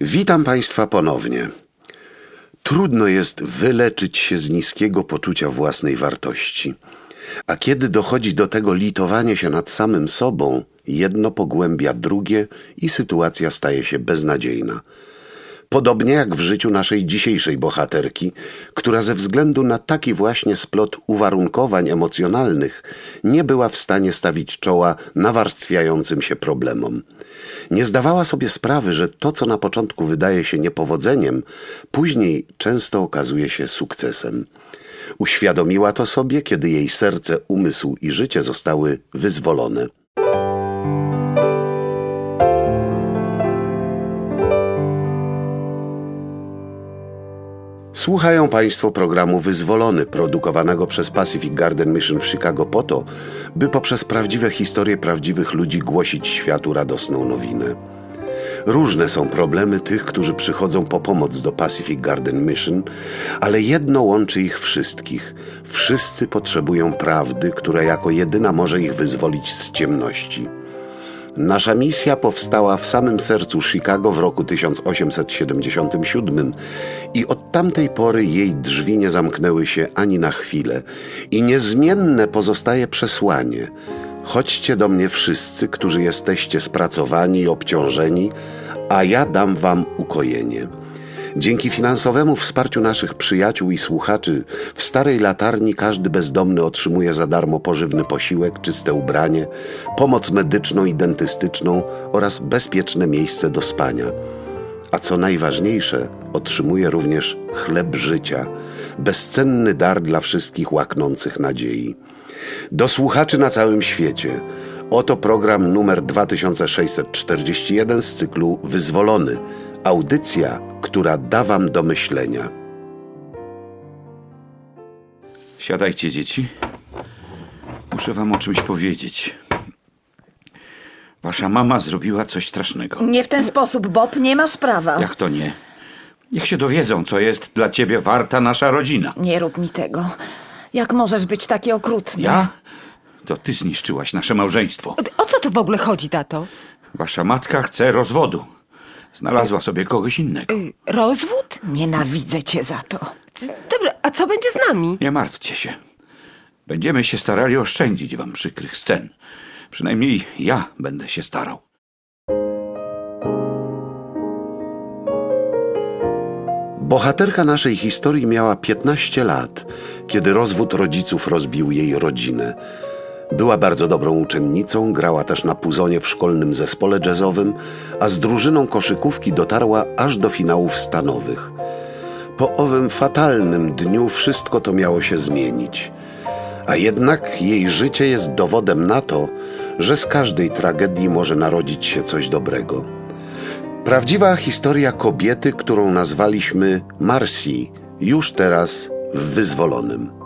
Witam Państwa ponownie. Trudno jest wyleczyć się z niskiego poczucia własnej wartości. A kiedy dochodzi do tego litowanie się nad samym sobą, jedno pogłębia drugie i sytuacja staje się beznadziejna. Podobnie jak w życiu naszej dzisiejszej bohaterki, która ze względu na taki właśnie splot uwarunkowań emocjonalnych nie była w stanie stawić czoła nawarstwiającym się problemom. Nie zdawała sobie sprawy, że to, co na początku wydaje się niepowodzeniem, później często okazuje się sukcesem. Uświadomiła to sobie, kiedy jej serce, umysł i życie zostały wyzwolone. Słuchają Państwo programu Wyzwolony, produkowanego przez Pacific Garden Mission w Chicago po to, by poprzez prawdziwe historie prawdziwych ludzi głosić światu radosną nowinę. Różne są problemy tych, którzy przychodzą po pomoc do Pacific Garden Mission, ale jedno łączy ich wszystkich. Wszyscy potrzebują prawdy, która jako jedyna może ich wyzwolić z ciemności. Nasza misja powstała w samym sercu Chicago w roku 1877 i od tamtej pory jej drzwi nie zamknęły się ani na chwilę i niezmienne pozostaje przesłanie. Chodźcie do mnie wszyscy, którzy jesteście spracowani i obciążeni, a ja dam wam ukojenie. Dzięki finansowemu wsparciu naszych przyjaciół i słuchaczy w starej latarni każdy bezdomny otrzymuje za darmo pożywny posiłek, czyste ubranie, pomoc medyczną i dentystyczną oraz bezpieczne miejsce do spania. A co najważniejsze, otrzymuje również chleb życia, bezcenny dar dla wszystkich łaknących nadziei. Do słuchaczy na całym świecie. Oto program numer 2641 z cyklu Wyzwolony. Audycja, która da wam do myślenia. Siadajcie, dzieci. Muszę wam o czymś powiedzieć. Wasza mama zrobiła coś strasznego. Nie w ten sposób, Bob, nie masz prawa. Jak to nie? Niech się dowiedzą, co jest dla ciebie warta nasza rodzina. Nie rób mi tego. Jak możesz być taki okrutny? Ja? To ty zniszczyłaś nasze małżeństwo. O co tu w ogóle chodzi, tato? Wasza matka chce rozwodu. Znalazła sobie kogoś innego. Y, Rozwód? Nienawidzę cię za to. Dobrze, a co będzie z nami? Nie martwcie się. Będziemy się starali oszczędzić wam przykrych scen. Przynajmniej ja będę się starał. Bohaterka naszej historii miała 15 lat, kiedy rozwód rodziców rozbił jej rodzinę. Była bardzo dobrą uczennicą, grała też na puzonie w szkolnym zespole jazzowym, a z drużyną koszykówki dotarła aż do finałów stanowych. Po owym fatalnym dniu wszystko to miało się zmienić. A jednak jej życie jest dowodem na to, że z każdej tragedii może narodzić się coś dobrego. Prawdziwa historia kobiety, którą nazwaliśmy Marcy, już teraz w wyzwolonym.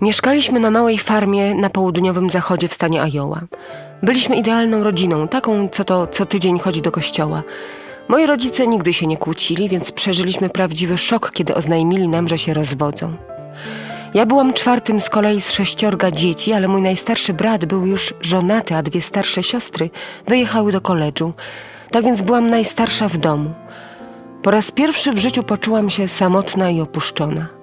Mieszkaliśmy na małej farmie na południowym zachodzie w stanie Iowa. Byliśmy idealną rodziną, taką, co to co tydzień chodzi do kościoła. Moi rodzice nigdy się nie kłócili, więc przeżyliśmy prawdziwy szok, kiedy oznajmili nam, że się rozwodzą. Ja byłam czwartym z kolei z sześciorga dzieci, ale mój najstarszy brat był już żonaty, a dwie starsze siostry wyjechały do koledżu. Tak więc byłam najstarsza w domu. Po raz pierwszy w życiu poczułam się samotna i opuszczona.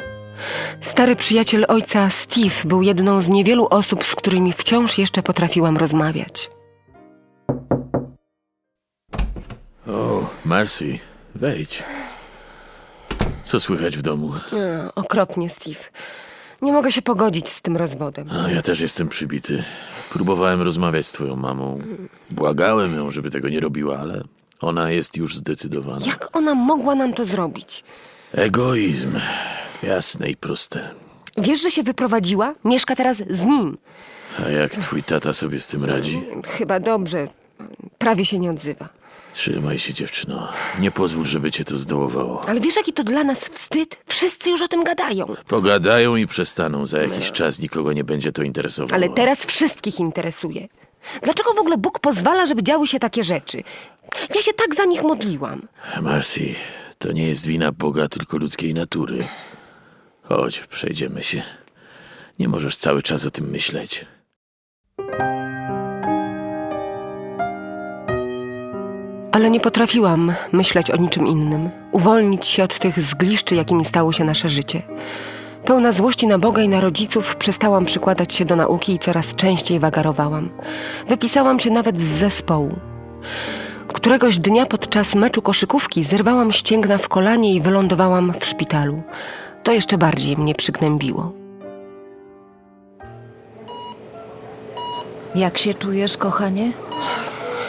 Stary przyjaciel ojca Steve był jedną z niewielu osób, z którymi wciąż jeszcze potrafiłam rozmawiać. O, Marcy, wejdź. Co słychać w domu? Okropnie, Steve. Nie mogę się pogodzić z tym rozwodem. A ja też jestem przybity. Próbowałem rozmawiać z twoją mamą. Błagałem ją, żeby tego nie robiła, ale ona jest już zdecydowana. Jak ona mogła nam to zrobić? Egoizm. Jasne i proste. Wiesz, że się wyprowadziła? Mieszka teraz z nim. A jak twój tata sobie z tym radzi? Chyba dobrze. Prawie się nie odzywa. Trzymaj się, dziewczyno. Nie pozwól, żeby cię to zdołowało. Ale wiesz, jaki to dla nas wstyd? Wszyscy już o tym gadają. Pogadają i przestaną. Za jakiś czas nikogo nie będzie to interesowało. Ale teraz wszystkich interesuje. Dlaczego w ogóle Bóg pozwala, żeby działy się takie rzeczy? Ja się tak za nich modliłam. Marcy, to nie jest wina Boga, tylko ludzkiej natury. Chodź, przejdziemy się. Nie możesz cały czas o tym myśleć. Ale nie potrafiłam myśleć o niczym innym, uwolnić się od tych zgliszczy, jakimi stało się nasze życie. Pełna złości na Boga i na rodziców przestałam przykładać się do nauki i coraz częściej wagarowałam. Wypisałam się nawet z zespołu. Któregoś dnia podczas meczu koszykówki zerwałam ścięgna w kolanie i wylądowałam w szpitalu. To jeszcze bardziej mnie przygnębiło. Jak się czujesz, kochanie?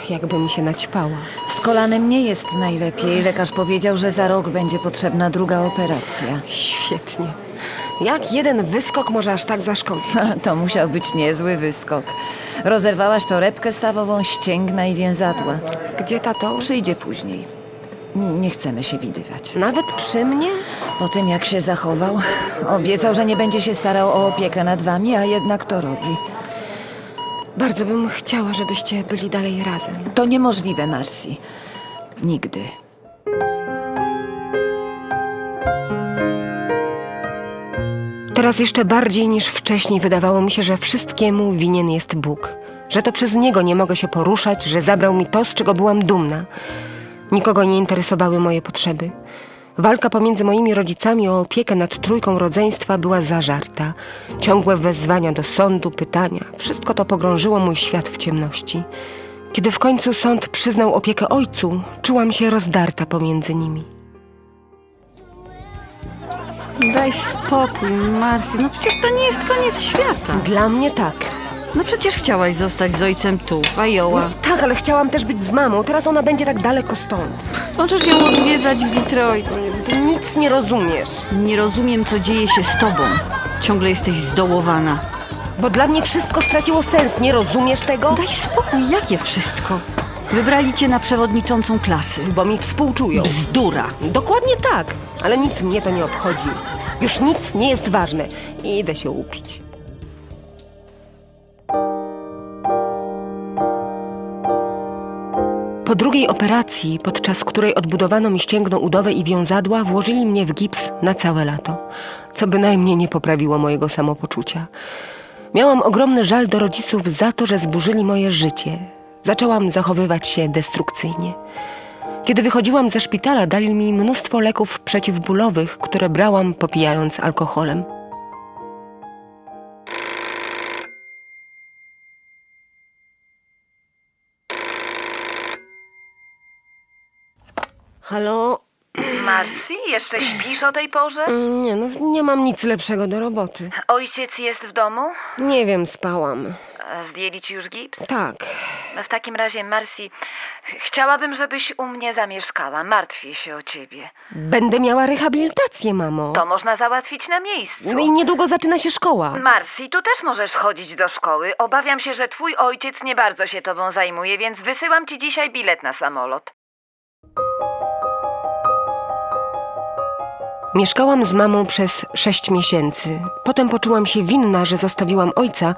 Jakbym się naćpała. Z kolanem nie jest najlepiej. Lekarz powiedział, że za rok będzie potrzebna druga operacja. Świetnie. Jak jeden wyskok może aż tak zaszkodzić? To musiał być niezły wyskok. Rozerwałaś torebkę stawową, ścięgna i więzadła. Gdzie tato? Przyjdzie później. Nie chcemy się widywać. Nawet przy mnie? Po tym, jak się zachował, obiecał, że nie będzie się starał o opiekę nad wami, a jednak to robi. Bardzo bym chciała, żebyście byli dalej razem. To niemożliwe, Marcy. Nigdy. Teraz jeszcze bardziej niż wcześniej wydawało mi się, że wszystkiemu winien jest Bóg. Że to przez Niego nie mogę się poruszać, że zabrał mi to, z czego byłam dumna. Nikogo nie interesowały moje potrzeby. Walka pomiędzy moimi rodzicami o opiekę nad trójką rodzeństwa była zażarta. Ciągłe wezwania do sądu, pytania. Wszystko to pogrążyło mój świat w ciemności. Kiedy w końcu sąd przyznał opiekę ojcu, czułam się rozdarta pomiędzy nimi. Daj spokój, Marcy. No przecież to nie jest koniec świata. Dla mnie tak. No przecież chciałaś zostać z ojcem tu, w Iowa. Tak, ale chciałam też być z mamą. Teraz ona będzie tak daleko stąd. Możesz ją odwiedzać w Detroit. Ty nic nie rozumiesz. Nie rozumiem, co dzieje się z tobą. Ciągle jesteś zdołowana. Bo dla mnie wszystko straciło sens. Nie rozumiesz tego? Daj spokój, jakie wszystko? Wybrali cię na przewodniczącą klasy. Bo mi współczują. Bzdura. Dokładnie tak. Ale nic mnie to nie obchodzi. Już nic nie jest ważne. Idę się upić. Po drugiej operacji, podczas której odbudowano mi ścięgno udowe i wiązadła, włożyli mnie w gips na całe lato, co bynajmniej nie poprawiło mojego samopoczucia. Miałam ogromny żal do rodziców za to, że zburzyli moje życie. Zaczęłam zachowywać się destrukcyjnie. Kiedy wychodziłam ze szpitala, dali mi mnóstwo leków przeciwbólowych, które brałam popijając alkoholem. Halo? Marcy, jeszcze śpisz o tej porze? Mm, Nie no, nie mam nic lepszego do roboty. Ojciec jest w domu? Nie wiem, spałam. Zdjęli ci już gips? Tak. W takim razie, Marcy, chciałabym, żebyś u mnie zamieszkała. Martwię się o ciebie. Będę miała rehabilitację, mamo. To można załatwić na miejscu. No i niedługo zaczyna się szkoła. Marcy, tu też możesz chodzić do szkoły. Obawiam się, że twój ojciec nie bardzo się tobą zajmuje, więc wysyłam ci dzisiaj bilet na samolot. Mieszkałam z mamą przez sześć miesięcy. Potem poczułam się winna, że zostawiłam ojca,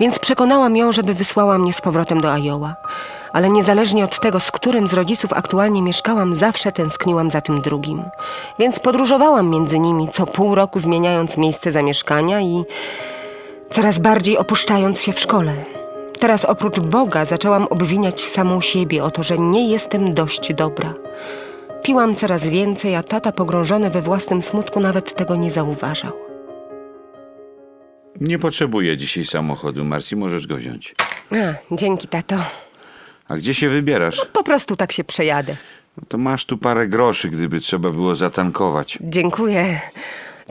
więc przekonałam ją, żeby wysłała mnie z powrotem do Iowa. Ale niezależnie od tego, z którym z rodziców aktualnie mieszkałam, zawsze tęskniłam za tym drugim. Więc podróżowałam między nimi, co pół roku zmieniając miejsce zamieszkania i coraz bardziej opuszczając się w szkole. Teraz oprócz Boga zaczęłam obwiniać samą siebie o to, że nie jestem dość dobra. Piłam coraz więcej, a tata pogrążony we własnym smutku nawet tego nie zauważał. Nie potrzebuję dzisiaj samochodu, Marcy, możesz go wziąć. A, dzięki, tato. A gdzie się wybierasz? Po prostu tak się przejadę. No to masz tu parę groszy, gdyby trzeba było zatankować. Dziękuję.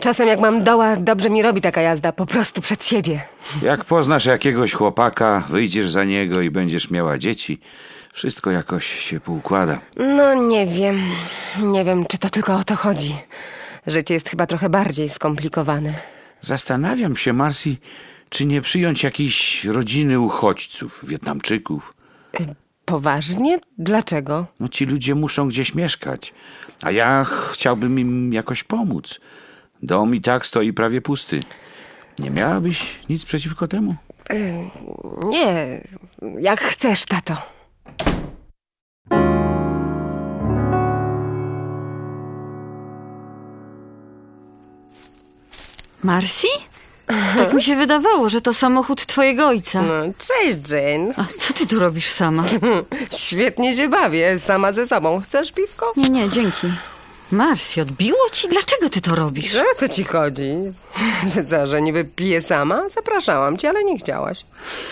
Czasem jak mam doła, dobrze mi robi taka jazda, po prostu przed siebie. Jak poznasz jakiegoś chłopaka, wyjdziesz za niego i będziesz miała dzieci, wszystko jakoś się poukłada. No nie wiem, nie wiem, czy to tylko o to chodzi. Życie jest chyba trochę bardziej skomplikowane. Zastanawiam się, Marcy, czy nie przyjąć jakiejś rodziny uchodźców, Wietnamczyków. Poważnie? Dlaczego? No ci ludzie muszą gdzieś mieszkać, a ja chciałbym im jakoś pomóc. Dom i tak stoi prawie pusty. Nie miałabyś nic przeciwko temu? Nie, jak chcesz, tato. Marcy? Tak mi się wydawało, że to samochód twojego ojca. No, cześć, Jane. A co ty tu robisz sama? Świetnie się bawię, sama ze sobą. Chcesz piwko? Nie, nie, dzięki. Marsi, odbiło ci? Dlaczego ty to robisz? Że o co ci chodzi? Że co, że niby piję sama? Zapraszałam cię, ale nie chciałaś.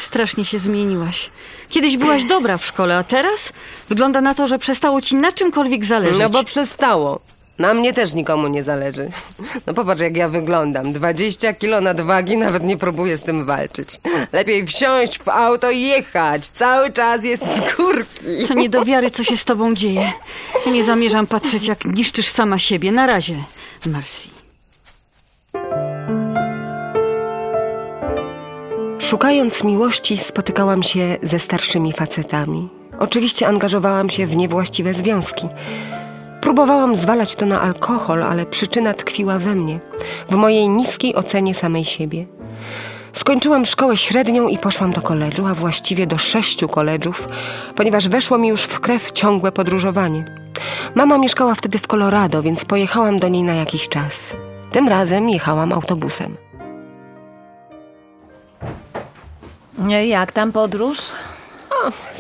Strasznie się zmieniłaś. Kiedyś byłaś dobra w szkole, a teraz wygląda na to, że przestało ci na czymkolwiek zależeć. No bo przestało. Na mnie też nikomu nie zależy. No popatrz, jak ja wyglądam. 20 kilo nadwagi, nawet nie próbuję z tym walczyć. Lepiej wsiąść w auto i jechać. Cały czas jest z górki. To nie do wiary, co się z tobą dzieje. Ja nie zamierzam patrzeć, jak niszczysz sama siebie. Na razie, Marsi. Szukając miłości, spotykałam się ze starszymi facetami. Oczywiście angażowałam się w niewłaściwe związki. Próbowałam zwalać to na alkohol, ale przyczyna tkwiła we mnie, w mojej niskiej ocenie samej siebie. Skończyłam szkołę średnią i poszłam do koledżu, a właściwie do sześciu koledżów, ponieważ weszło mi już w krew ciągłe podróżowanie. Mama mieszkała wtedy w Colorado, więc pojechałam do niej na jakiś czas. Tym razem jechałam autobusem. Jak tam podróż?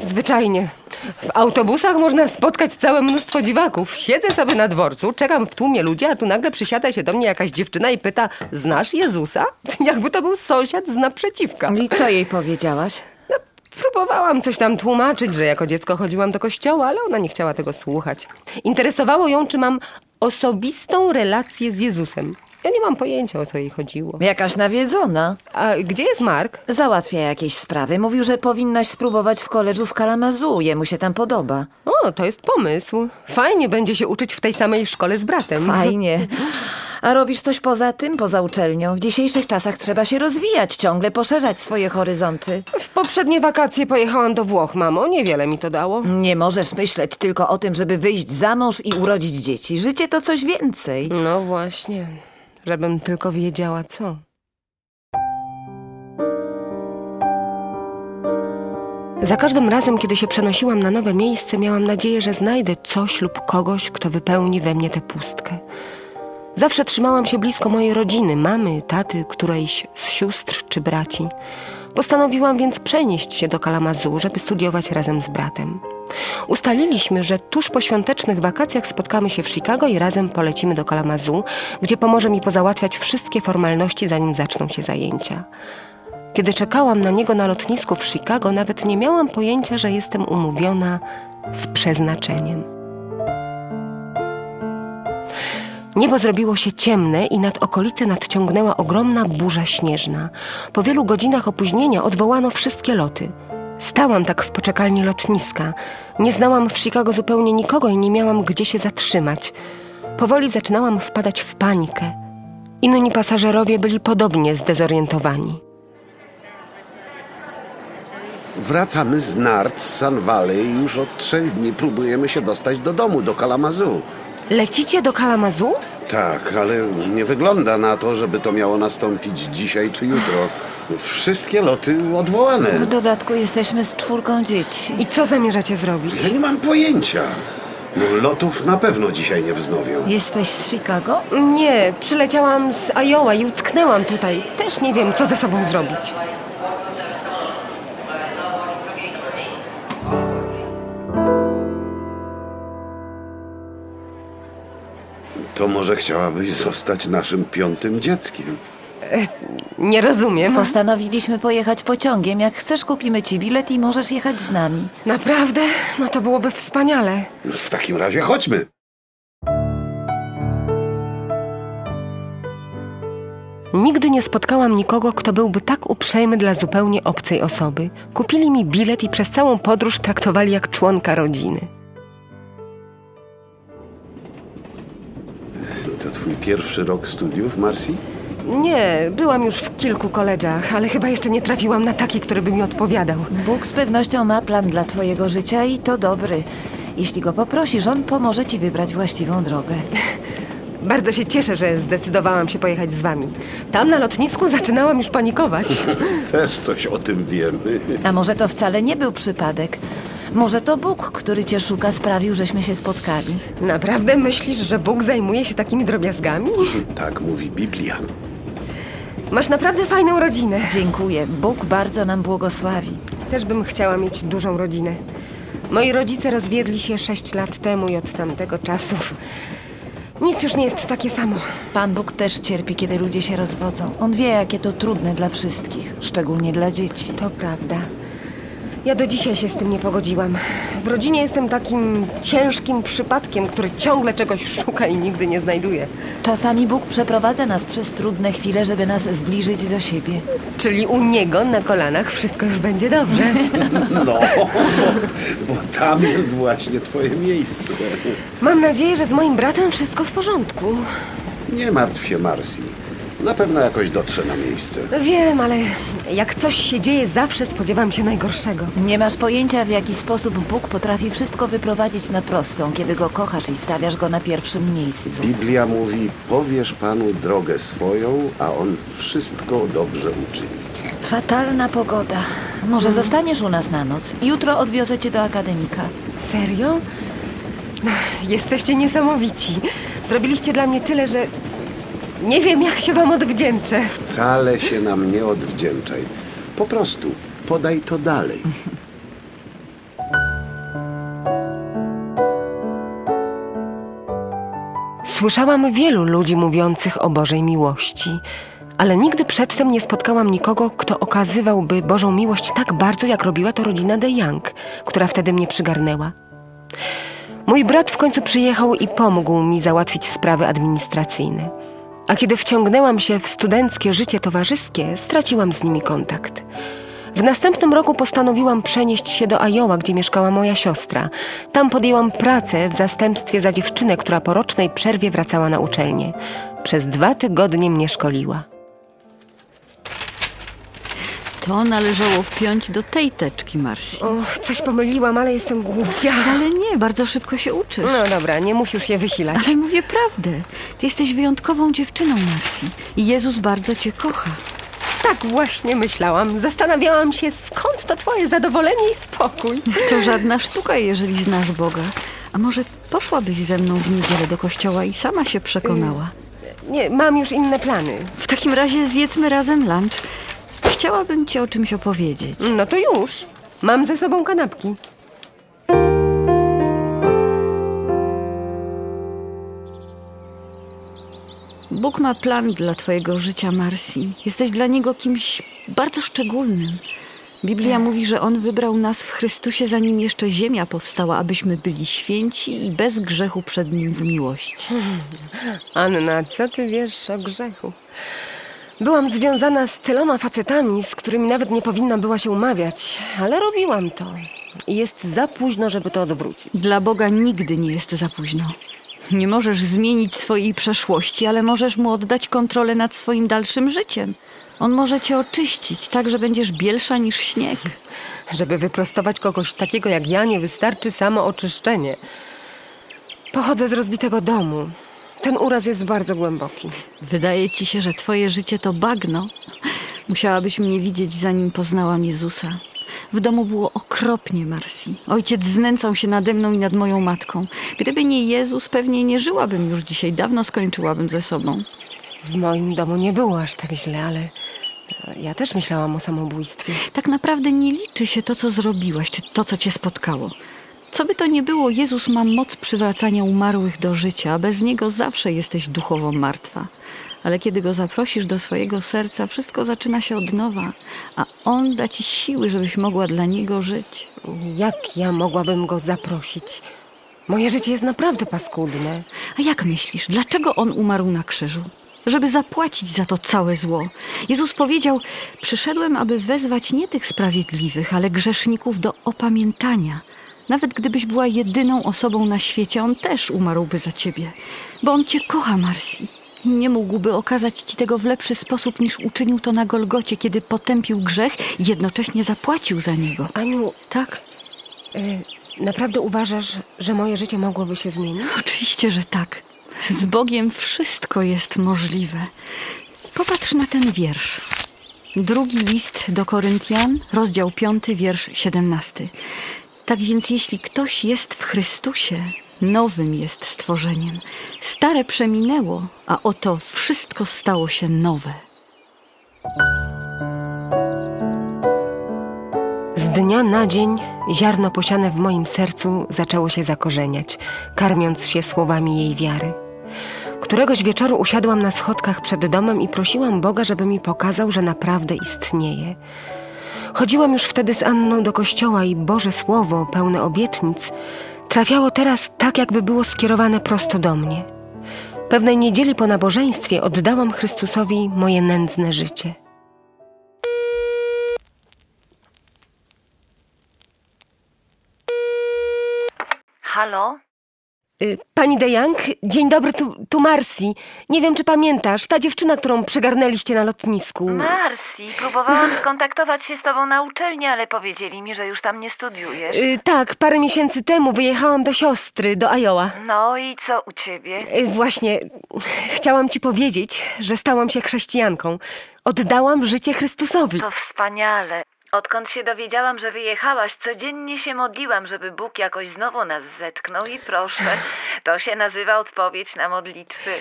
Zwyczajnie. W autobusach można spotkać całe mnóstwo dziwaków. Siedzę sobie na dworcu, czekam w tłumie ludzi, a tu nagle przysiada się do mnie jakaś dziewczyna i pyta, znasz Jezusa? Jakby to był sąsiad z naprzeciwka. I co jej powiedziałaś? No, próbowałam coś tam tłumaczyć, że jako dziecko chodziłam do kościoła, ale ona nie chciała tego słuchać. Interesowało ją, czy mam osobistą relację z Jezusem. Ja nie mam pojęcia, o co jej chodziło. Jakaś nawiedzona. A gdzie jest Mark? Załatwia jakieś sprawy. Mówił, że powinnaś spróbować w koledżu w Kalamazoo. Jemu się tam podoba. O, to jest pomysł. Fajnie będzie się uczyć w tej samej szkole z bratem. Fajnie. A robisz coś poza tym, poza uczelnią? W dzisiejszych czasach trzeba się rozwijać, ciągle poszerzać swoje horyzonty. W poprzednie wakacje pojechałam do Włoch, mamo. Niewiele mi to dało. Nie możesz myśleć tylko o tym, żeby wyjść za mąż i urodzić dzieci. Życie to coś więcej. No właśnie. Żebym tylko wiedziała co. Za każdym razem, kiedy się przenosiłam na nowe miejsce, miałam nadzieję, że znajdę coś lub kogoś, kto wypełni we mnie tę pustkę. Zawsze trzymałam się blisko mojej rodziny, mamy, taty, którejś z sióstr czy braci. Postanowiłam więc przenieść się do Kalamazoo, żeby studiować razem z bratem. Ustaliliśmy, że tuż po świątecznych wakacjach spotkamy się w Chicago i razem polecimy do Kalamazoo, gdzie pomoże mi pozałatwiać wszystkie formalności, zanim zaczną się zajęcia. Kiedy czekałam na niego na lotnisku w Chicago, nawet nie miałam pojęcia, że jestem umówiona z przeznaczeniem. Niebo zrobiło się ciemne i nad okolice nadciągnęła ogromna burza śnieżna. Po wielu godzinach opóźnienia odwołano wszystkie loty. Stałam tak w poczekalni lotniska. Nie znałam w Chicago zupełnie nikogo i nie miałam gdzie się zatrzymać. Powoli zaczynałam wpadać w panikę. Inni pasażerowie byli podobnie zdezorientowani. Wracamy z Nart z Sun Valley i już od trzech dni próbujemy się dostać do domu, do Kalamazoo. Lecicie do Kalamazoo? Tak, ale nie wygląda na to, żeby to miało nastąpić dzisiaj czy jutro. Wszystkie loty odwołane. W dodatku jesteśmy z czwórką dzieci. I co zamierzacie zrobić? Ja nie mam pojęcia. No, lotów na pewno dzisiaj nie wznowią. Jesteś z Chicago? Nie, przyleciałam z Iowa i utknęłam tutaj. Też nie wiem, co ze sobą zrobić. To może chciałabyś zostać naszym piątym dzieckiem. Nie rozumiem. Postanowiliśmy pojechać pociągiem. Jak chcesz, kupimy ci bilet i możesz jechać z nami. Naprawdę? No to byłoby wspaniale. W takim razie chodźmy. Nigdy nie spotkałam nikogo, kto byłby tak uprzejmy dla zupełnie obcej osoby. Kupili mi bilet i przez całą podróż traktowali jak członka rodziny. To twój pierwszy rok studiów, Marcy? Nie, byłam już w kilku koledżach, ale chyba jeszcze nie trafiłam na taki, który by mi odpowiadał. Bóg z pewnością ma plan dla twojego życia i to dobry. Jeśli go poprosisz, on pomoże ci wybrać właściwą drogę. Bardzo się cieszę, że zdecydowałam się pojechać z wami. Tam na lotnisku zaczynałam już panikować. Też coś o tym wiemy. A może to wcale nie był przypadek? Może to Bóg, który cię szuka, sprawił, żeśmy się spotkali. Naprawdę myślisz, że Bóg zajmuje się takimi drobiazgami? Tak mówi Biblia. Masz naprawdę fajną rodzinę. Dziękuję. Bóg bardzo nam błogosławi. Też bym chciała mieć dużą rodzinę. Moi rodzice rozwiedli się sześć lat temu i od tamtego czasu nic już nie jest takie samo. Pan Bóg też cierpi, kiedy ludzie się rozwodzą. On wie, jakie to trudne dla wszystkich, szczególnie dla dzieci. To prawda. Ja do dzisiaj się z tym nie pogodziłam. W rodzinie jestem takim ciężkim przypadkiem, który ciągle czegoś szuka i nigdy nie znajduje. Czasami Bóg przeprowadza nas przez trudne chwile, żeby nas zbliżyć do siebie. Czyli u niego na kolanach wszystko już będzie dobrze. No, bo, bo tam jest właśnie twoje miejsce. Mam nadzieję, że z moim bratem wszystko w porządku. Nie martw się, Marsi. Na pewno jakoś dotrze na miejsce. Wiem, ale jak coś się dzieje, zawsze spodziewam się najgorszego. Nie masz pojęcia, w jaki sposób Bóg potrafi wszystko wyprowadzić na prostą, kiedy go kochasz i stawiasz go na pierwszym miejscu. Biblia mówi, powiesz Panu drogę swoją, a On wszystko dobrze uczyni. Fatalna pogoda. Może zostaniesz u nas na noc? Jutro odwiozę cię do akademika. Serio? No, jesteście niesamowici. Zrobiliście dla mnie tyle, że nie wiem, jak się wam odwdzięczę. Wcale się nam nie odwdzięczaj. Po prostu podaj to dalej. Słyszałam wielu ludzi mówiących o Bożej miłości, ale nigdy przedtem nie spotkałam nikogo, kto okazywałby Bożą miłość tak bardzo, jak robiła to rodzina De Young, która wtedy mnie przygarnęła. Mój brat w końcu przyjechał i pomógł mi załatwić sprawy administracyjne. A kiedy wciągnęłam się w studenckie życie towarzyskie, straciłam z nimi kontakt. W następnym roku postanowiłam przenieść się do Iowa, gdzie mieszkała moja siostra. Tam podjęłam pracę w zastępstwie za dziewczynę, która po rocznej przerwie wracała na uczelnię. Przez dwa tygodnie mnie szkoliła. To należało wpiąć do tej teczki, Marsi. Och, coś pomyliłam, ale jestem głupia. Ale nie, bardzo szybko się uczysz. No dobra, nie musisz się wysilać. Ale mówię prawdę. Ty jesteś wyjątkową dziewczyną, Marsi. I Jezus bardzo cię kocha. Tak właśnie myślałam. Zastanawiałam się, skąd to twoje zadowolenie i spokój. To żadna sztuka, jeżeli znasz Boga. A może poszłabyś ze mną w niedzielę do kościoła i sama się przekonała? Nie, mam już inne plany. W takim razie zjedzmy razem lunch. Chciałabym ci o czymś opowiedzieć. No to już. Mam ze sobą kanapki. Bóg ma plan dla twojego życia, Marsi. Jesteś dla Niego kimś bardzo szczególnym. Biblia mówi, że On wybrał nas w Chrystusie, zanim jeszcze ziemia powstała, abyśmy byli święci i bez grzechu przed Nim w miłości. Anna, co ty wiesz o grzechu? Byłam związana z tyloma facetami, z którymi nawet nie powinna była się umawiać, ale robiłam to. I jest za późno, żeby to odwrócić. Dla Boga nigdy nie jest za późno. Nie możesz zmienić swojej przeszłości, ale możesz Mu oddać kontrolę nad swoim dalszym życiem. On może cię oczyścić, tak że będziesz bielsza niż śnieg. Żeby wyprostować kogoś takiego jak ja, nie wystarczy samo oczyszczenie. Pochodzę z rozbitego domu. Ten uraz jest bardzo głęboki. Wydaje ci się, że twoje życie to bagno. Musiałabyś mnie widzieć, zanim poznałam Jezusa. W domu było okropnie, Marsi. Ojciec znęcał się nade mną i nad moją matką. Gdyby nie Jezus, pewnie nie żyłabym już dzisiaj. Dawno skończyłabym ze sobą. W moim domu nie było aż tak źle, ale ja też myślałam o samobójstwie. Tak naprawdę nie liczy się to, co zrobiłaś, czy to, co cię spotkało. Co by to nie było, Jezus ma moc przywracania umarłych do życia, bez Niego zawsze jesteś duchowo martwa. Ale kiedy Go zaprosisz do swojego serca, wszystko zaczyna się od nowa, a On da Ci siły, żebyś mogła dla Niego żyć. Jak ja mogłabym go zaprosić? Moje życie jest naprawdę paskudne. A jak myślisz, dlaczego On umarł na krzyżu? Żeby zapłacić za to całe zło. Jezus powiedział: Przyszedłem, aby wezwać nie tych sprawiedliwych, ale grzeszników do opamiętania. Nawet gdybyś była jedyną osobą na świecie, on też umarłby za ciebie, bo on cię kocha, Marsi. Nie mógłby okazać ci tego w lepszy sposób niż uczynił to na Golgocie, kiedy potępił grzech i jednocześnie zapłacił za niego. Aniu, tak? Y, naprawdę uważasz, że moje życie mogłoby się zmienić? Oczywiście, że tak. Z Bogiem wszystko jest możliwe. Popatrz na ten wiersz. Drugi list do Koryntian, rozdział 5, wiersz 17. Tak więc jeśli ktoś jest w Chrystusie, nowym jest stworzeniem. Stare przeminęło, a oto wszystko stało się nowe. Z dnia na dzień ziarno posiane w moim sercu zaczęło się zakorzeniać, karmiąc się słowami jej wiary. Któregoś wieczoru usiadłam na schodkach przed domem i prosiłam Boga, żeby mi pokazał, że naprawdę istnieje. Chodziłam już wtedy z Anną do kościoła i Boże Słowo, pełne obietnic, trafiało teraz tak, jakby było skierowane prosto do mnie. Pewnej niedzieli po nabożeństwie oddałam Chrystusowi moje nędzne życie. Halo? Y, Pani De Young, dzień dobry, tu, tu Marsi. Nie wiem, czy pamiętasz, ta dziewczyna, którą przygarnęliście na lotnisku. Marsi, próbowałam skontaktować się z tobą na uczelni, ale powiedzieli mi, że już tam nie studiujesz. Y, tak, parę miesięcy temu wyjechałam do siostry, do Iowa. No i co u ciebie? Y, Właśnie, chciałam ci powiedzieć, że stałam się chrześcijanką. Oddałam życie Chrystusowi. To wspaniale. Odkąd się dowiedziałam, że wyjechałaś, codziennie się modliłam, żeby Bóg jakoś znowu nas zetknął i proszę, to się nazywa odpowiedź na modlitwy.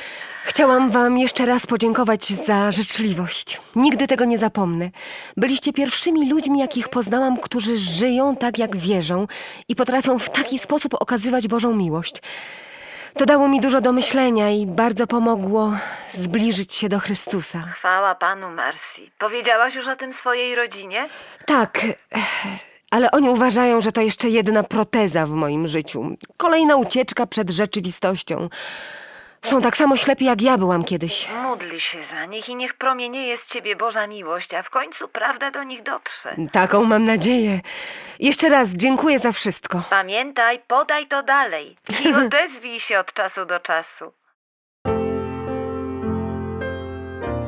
Chciałam wam jeszcze raz podziękować za życzliwość. Nigdy tego nie zapomnę. Byliście pierwszymi ludźmi, jakich poznałam, którzy żyją tak, jak wierzą i potrafią w taki sposób okazywać Bożą miłość. To dało mi dużo do myślenia i bardzo pomogło zbliżyć się do Chrystusa. Chwała Panu, Marsi. Powiedziałaś już o tym swojej rodzinie? Tak, ale oni uważają, że to jeszcze jedna proteza w moim życiu. Kolejna ucieczka przed rzeczywistością. Są tak samo ślepi, jak ja byłam kiedyś. Módl się za nich i niech promienieje z ciebie Boża miłość, a w końcu prawda do nich dotrze. Taką mam nadzieję. Jeszcze raz dziękuję za wszystko. Pamiętaj, podaj to dalej i odezwij się od czasu do czasu.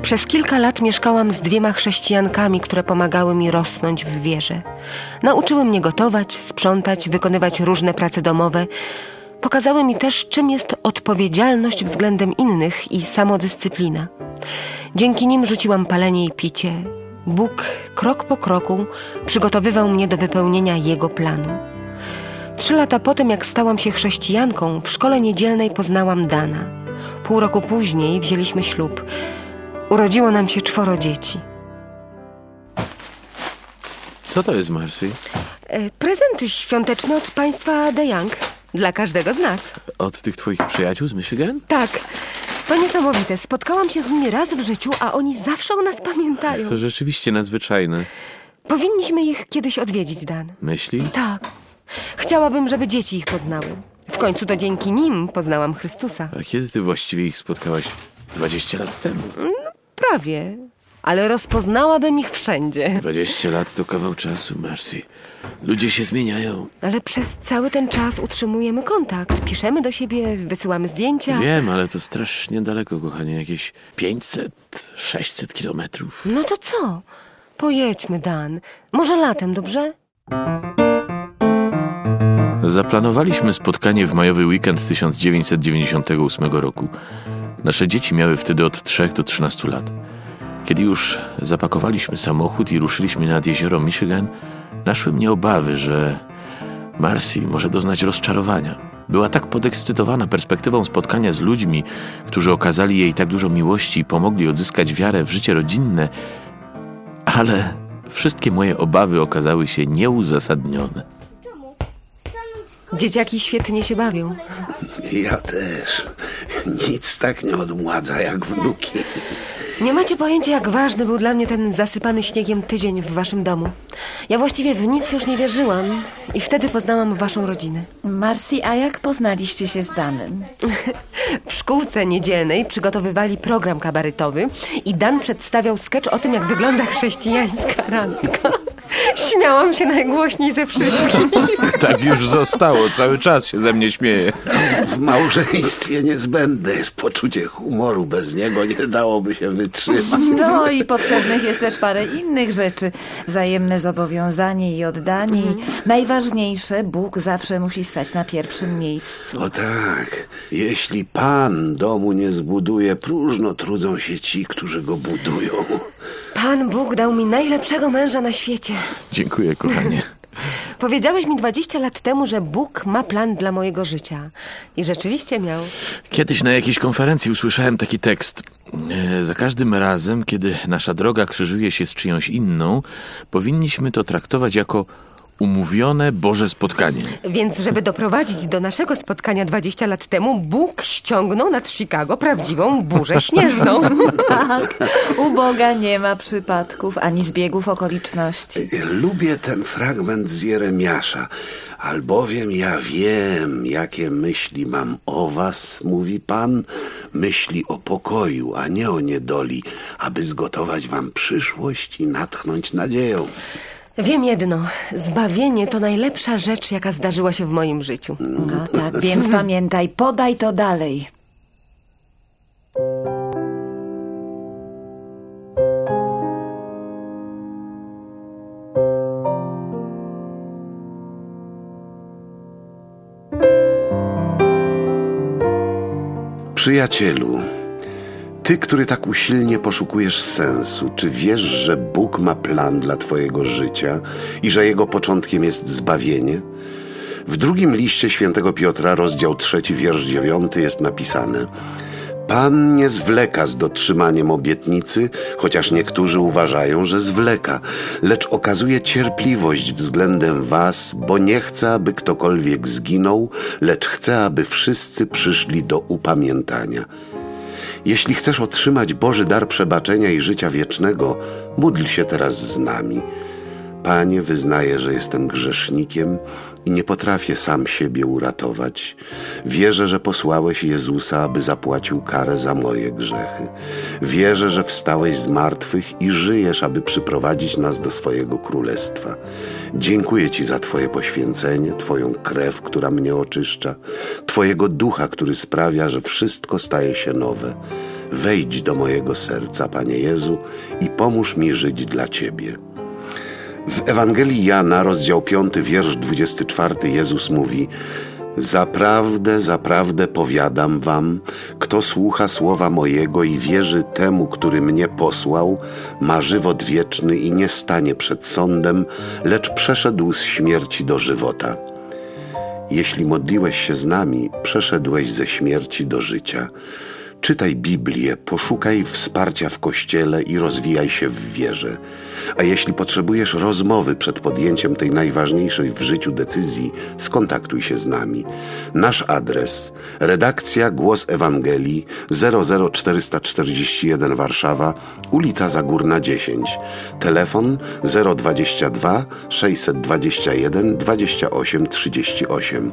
Przez kilka lat mieszkałam z dwiema chrześcijankami, które pomagały mi rosnąć w wierze. Nauczyły mnie gotować, sprzątać, wykonywać różne prace domowe. Pokazały mi też, czym jest odpowiedzialność względem innych i samodyscyplina. Dzięki nim rzuciłam palenie i picie. Bóg krok po kroku przygotowywał mnie do wypełnienia Jego planu. Trzy lata po tym, jak stałam się chrześcijanką, w szkole niedzielnej poznałam Dana. Pół roku później wzięliśmy ślub. Urodziło nam się czworo dzieci. Co to jest, Marcy? E, Prezenty świąteczne od państwa De Young. Dla każdego z nas. Od tych twoich przyjaciół z Michigan? Tak. To niesamowite. Spotkałam się z nimi raz w życiu, a oni zawsze o nas pamiętają. To rzeczywiście nadzwyczajne. Powinniśmy ich kiedyś odwiedzić, Dan. Myśli? Tak. Chciałabym, żeby dzieci ich poznały. W końcu to dzięki nim poznałam Chrystusa. A kiedy ty właściwie ich spotkałaś? 20 lat temu. Prawie. Ale rozpoznałabym ich wszędzie. 20 lat to kawał czasu, Marcy. Ludzie się zmieniają. Ale przez cały ten czas utrzymujemy kontakt. Piszemy do siebie, wysyłamy zdjęcia. Wiem, ale to strasznie daleko, kochanie. Jakieś 500, 600 kilometrów. No to co? Pojedźmy, Dan. Może latem, dobrze? Zaplanowaliśmy spotkanie w majowy weekend 1998 roku. Nasze dzieci miały wtedy od 3 do 13 lat. Kiedy już zapakowaliśmy samochód i ruszyliśmy nad jezioro Michigan, naszły mnie obawy, że Marcy może doznać rozczarowania. Była tak podekscytowana perspektywą spotkania z ludźmi, którzy okazali jej tak dużo miłości i pomogli odzyskać wiarę w życie rodzinne, ale wszystkie moje obawy okazały się nieuzasadnione. Dzieciaki świetnie się bawią. Ja też. Nic tak nie odmładza jak wnuki. Nie macie pojęcia, jak ważny był dla mnie ten zasypany śniegiem tydzień w waszym domu. Ja właściwie w nic już nie wierzyłam i wtedy poznałam waszą rodzinę. Marsi, a jak poznaliście się z Danem? W szkółce niedzielnej przygotowywali program kabarytowy i Dan przedstawiał sketch o tym, jak wygląda chrześcijańska randka. Śmiałam się najgłośniej ze wszystkich. Tak już zostało, cały czas się ze mnie śmieje. W małżeństwie niezbędne jest poczucie humoru. Bez niego nie dałoby się wytrzymać. No i potrzebnych jest też parę innych rzeczy. Wzajemne zobowiązanie i oddanie. I najważniejsze, Bóg zawsze musi stać na pierwszym miejscu. O tak, jeśli Pan domu nie zbuduje, próżno trudzą się ci, którzy go budują. Pan Bóg dał mi najlepszego męża na świecie. Dziękuję, kochanie. Powiedziałeś mi 20 lat temu, że Bóg ma plan dla mojego życia. I rzeczywiście miał. Kiedyś na jakiejś konferencji usłyszałem taki tekst. E, Za każdym razem, kiedy nasza droga krzyżuje się z czyjąś inną, powinniśmy to traktować jako umówione Boże spotkanie. Więc, żeby doprowadzić do naszego spotkania 20 lat temu, Bóg ściągnął nad Chicago prawdziwą burzę śnieżną. Tak, u Boga nie ma przypadków ani zbiegów okoliczności. Lubię ten fragment z Jeremiasza. Albowiem ja wiem, jakie myśli mam o was, mówi Pan, myśli o pokoju, a nie o niedoli, aby zgotować wam przyszłość i natchnąć nadzieją. Wiem jedno, zbawienie to najlepsza rzecz, jaka zdarzyła się w moim życiu. No tak, więc pamiętaj, podaj to dalej. Przyjacielu, ty, który tak usilnie poszukujesz sensu, czy wiesz, że Bóg ma plan dla twojego życia i że jego początkiem jest zbawienie? W drugim liście świętego Piotra, rozdział trzeci, wiersz dziewiąty jest napisane Pan nie zwleka z dotrzymaniem obietnicy, chociaż niektórzy uważają, że zwleka, lecz okazuje cierpliwość względem was, bo nie chce, aby ktokolwiek zginął, lecz chce, aby wszyscy przyszli do upamiętania. Jeśli chcesz otrzymać Boży dar przebaczenia i życia wiecznego, módl się teraz z nami. Panie, wyznaję, że jestem grzesznikiem i nie potrafię sam siebie uratować. Wierzę, że posłałeś Jezusa, aby zapłacił karę za moje grzechy. Wierzę, że wstałeś z martwych i żyjesz, aby przyprowadzić nas do swojego królestwa. Dziękuję Ci za Twoje poświęcenie, Twoją krew, która mnie oczyszcza, Twojego ducha, który sprawia, że wszystko staje się nowe. Wejdź do mojego serca, Panie Jezu, i pomóż mi żyć dla Ciebie. W Ewangelii Jana, rozdział 5, wiersz 24, Jezus mówi: Zaprawdę, zaprawdę powiadam wam, kto słucha słowa mojego i wierzy temu, który mnie posłał, ma żywot wieczny i nie stanie przed sądem, lecz przeszedł z śmierci do żywota. Jeśli modliłeś się z nami, przeszedłeś ze śmierci do życia. Czytaj Biblię, poszukaj wsparcia w kościele i rozwijaj się w wierze. A jeśli potrzebujesz rozmowy przed podjęciem tej najważniejszej w życiu decyzji, skontaktuj się z nami. Nasz adres: redakcja Głos Ewangelii 00441 Warszawa, ulica Zagórna 10. Telefon 022 621 28 38.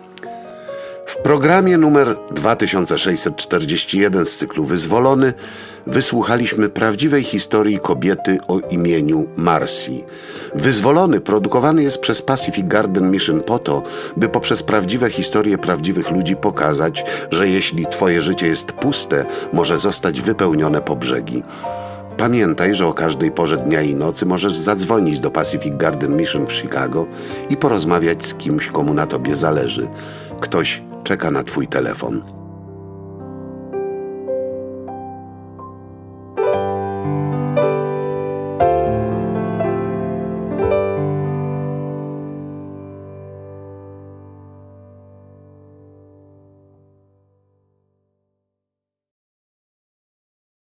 W programie numer 2641 z cyklu Wyzwolony wysłuchaliśmy prawdziwej historii kobiety o imieniu Marsi. Wyzwolony produkowany jest przez Pacific Garden Mission po to, by poprzez prawdziwe historie prawdziwych ludzi pokazać, że jeśli Twoje życie jest puste, może zostać wypełnione po brzegi. Pamiętaj, że o każdej porze dnia i nocy możesz zadzwonić do Pacific Garden Mission w Chicago i porozmawiać z kimś, komu na tobie zależy. Ktoś czeka na Twój telefon.